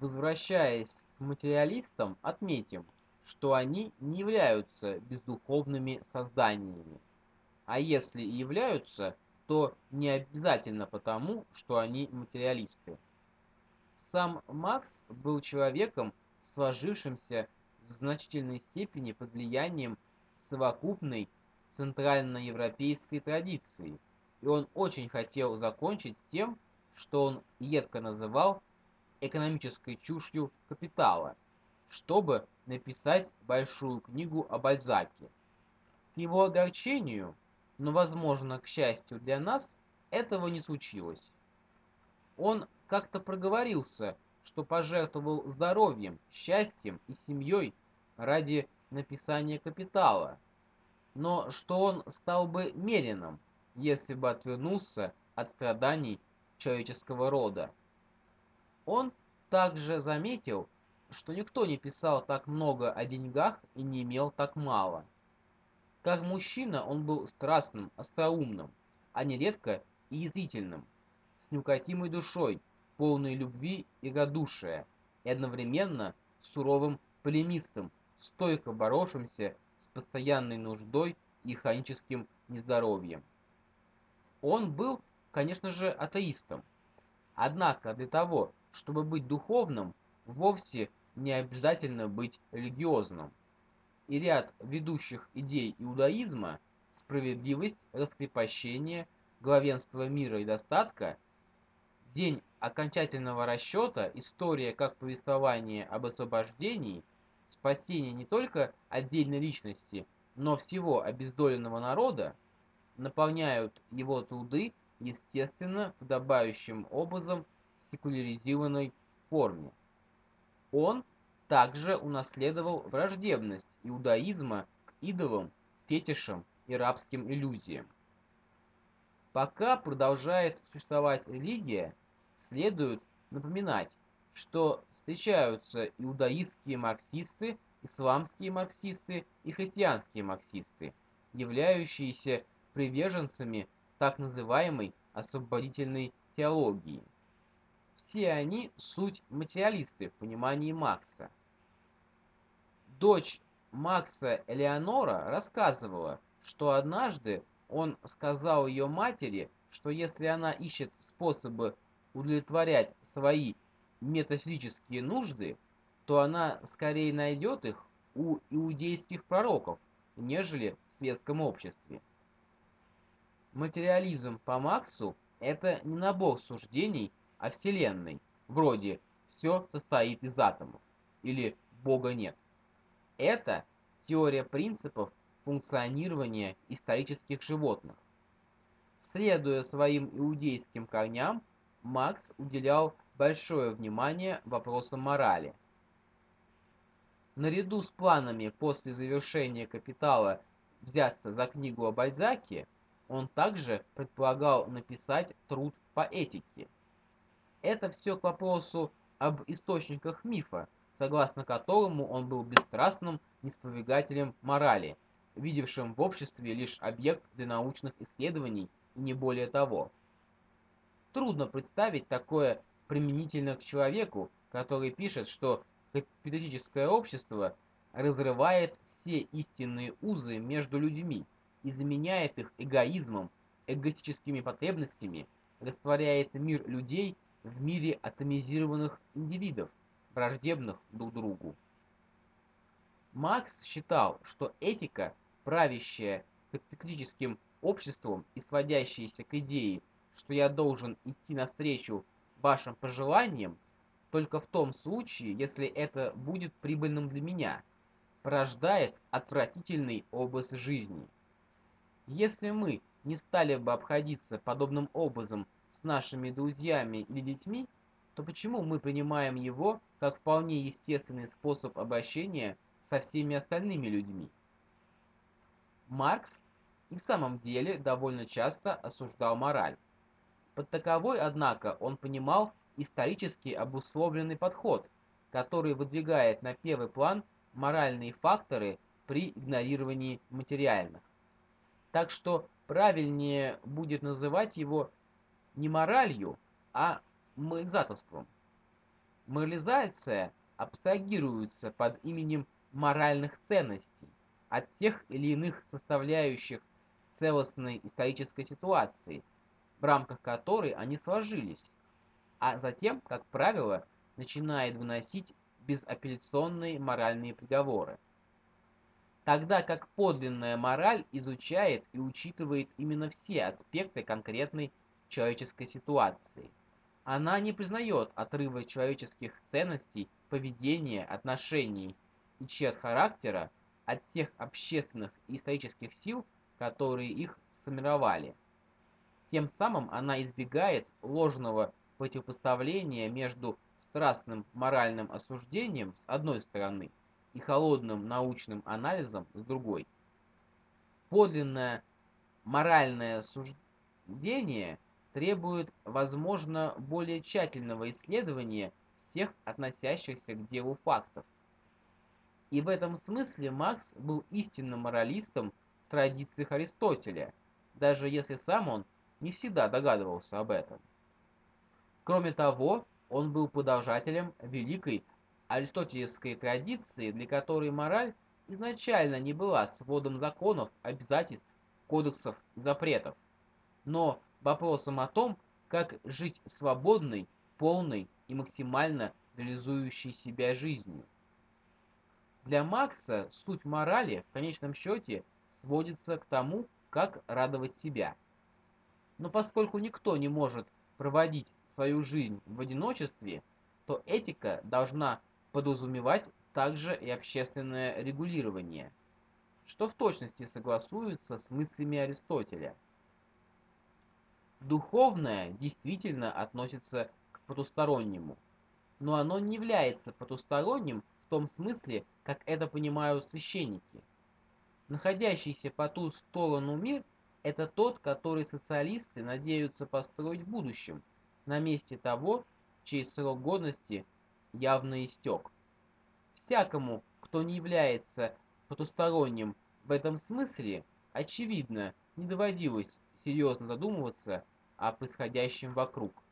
Возвращаясь к материалистам, отметим, что они не являются бездуховными созданиями. А если и являются, то не обязательно потому, что они материалисты. Сам Макс был человеком, сложившимся в значительной степени под влиянием совокупной центральноевропейской традиции, и он очень хотел закончить тем, что он едко называл экономической чушью капитала, чтобы написать большую книгу о Бальзаке. К его огорчению, но, возможно, к счастью для нас, этого не случилось. Он как-то проговорился, что пожертвовал здоровьем, счастьем и семьей ради написания «Капитала», но что он стал бы мерином, если бы отвернулся от страданий человеческого рода. Он также заметил, что никто не писал так много о деньгах и не имел так мало. Как мужчина он был страстным, остроумным, а нередко и язвительным, с неукротимой душой, полной любви и радушия, и одновременно суровым полемистом, стойко боровшимся с постоянной нуждой и хроническим нездоровьем. Он был, конечно же, атеистом. Однако для того, чтобы быть духовным, вовсе не обязательно быть религиозным. И ряд ведущих идей иудаизма – справедливость, раскрепощение, главенство мира и достатка – День окончательного расчета, история как повествование об освобождении, спасение не только отдельной личности, но всего обездоленного народа, наполняют его труды, естественно, подобающим образом секуляризированной форме. Он также унаследовал враждебность иудаизма к идолам, фетишам и рабским иллюзиям. Пока продолжает существовать религия, следует напоминать, что встречаются иудаистские марксисты, исламские марксисты и христианские марксисты, являющиеся приверженцами так называемой освободительной теологии. Все они суть материалисты в понимании Макса. Дочь Макса Элеонора рассказывала, что однажды он сказал ее матери, что если она ищет способы удовлетворять свои метафизические нужды, то она скорее найдет их у иудейских пророков, нежели в светском обществе. Материализм по Максу – это не набор суждений о Вселенной, вроде «все состоит из атомов» или «Бога нет». Это теория принципов функционирования исторических животных. Следуя своим иудейским корням, Макс уделял большое внимание вопросам морали. Наряду с планами после завершения «Капитала» взяться за книгу о Бальзаке, он также предполагал написать труд по этике. Это все к вопросу об источниках мифа, согласно которому он был бесстрастным неспровергателем морали, видевшим в обществе лишь объект для научных исследований и не более того. Трудно представить такое применительно к человеку, который пишет, что капиталистическое общество разрывает все истинные узы между людьми и заменяет их эгоизмом, эгоистическими потребностями, растворяет мир людей в мире атомизированных индивидов, враждебных друг другу. Маркс считал, что этика, правящая капиталистическим обществом и сводящаяся к идее что я должен идти навстречу вашим пожеланиям только в том случае, если это будет прибыльным для меня, порождает отвратительный образ жизни. Если мы не стали бы обходиться подобным образом с нашими друзьями или детьми, то почему мы принимаем его как вполне естественный способ обращения со всеми остальными людьми? Маркс и в самом деле довольно часто осуждал мораль. Под таковой, однако, он понимал исторически обусловленный подход, который выдвигает на первый план моральные факторы при игнорировании материальных. Так что правильнее будет называть его не моралью, а морализаторством. Морализация абстрагируется под именем моральных ценностей от тех или иных составляющих целостной исторической ситуации, в рамках которой они сложились, а затем, как правило, начинает выносить безапелляционные моральные приговоры. Тогда как подлинная мораль изучает и учитывает именно все аспекты конкретной человеческой ситуации. Она не признает отрыва человеческих ценностей, поведения, отношений и черт характера от тех общественных и исторических сил, которые их сформировали. Тем самым она избегает ложного противопоставления между страстным моральным осуждением с одной стороны и холодным научным анализом с другой. Подлинное моральное суждение требует, возможно, более тщательного исследования всех относящихся к делу фактов. И в этом смысле Макс был истинным моралистом в традициях Аристотеля, даже если сам он не всегда догадывался об этом. Кроме того, он был продолжателем великой аристотелевской традиции, для которой мораль изначально не была сводом законов, обязательств, кодексов и запретов, но вопросом о том, как жить свободной, полной и максимально реализующей себя жизнью. Для Макса суть морали в конечном счете сводится к тому, как радовать себя. Но поскольку никто не может проводить свою жизнь в одиночестве, то этика должна подразумевать также и общественное регулирование, что в точности согласуется с мыслями Аристотеля. Духовное действительно относится к потустороннему, но оно не является потусторонним в том смысле, как это понимают священники. Находящийся по ту сторону мир – это тот, который социалисты надеются построить в будущем – на месте того, чей срок годности явно истек. Всякому, кто не является потусторонним в этом смысле, очевидно, не доводилось серьезно задумываться о происходящем вокруг.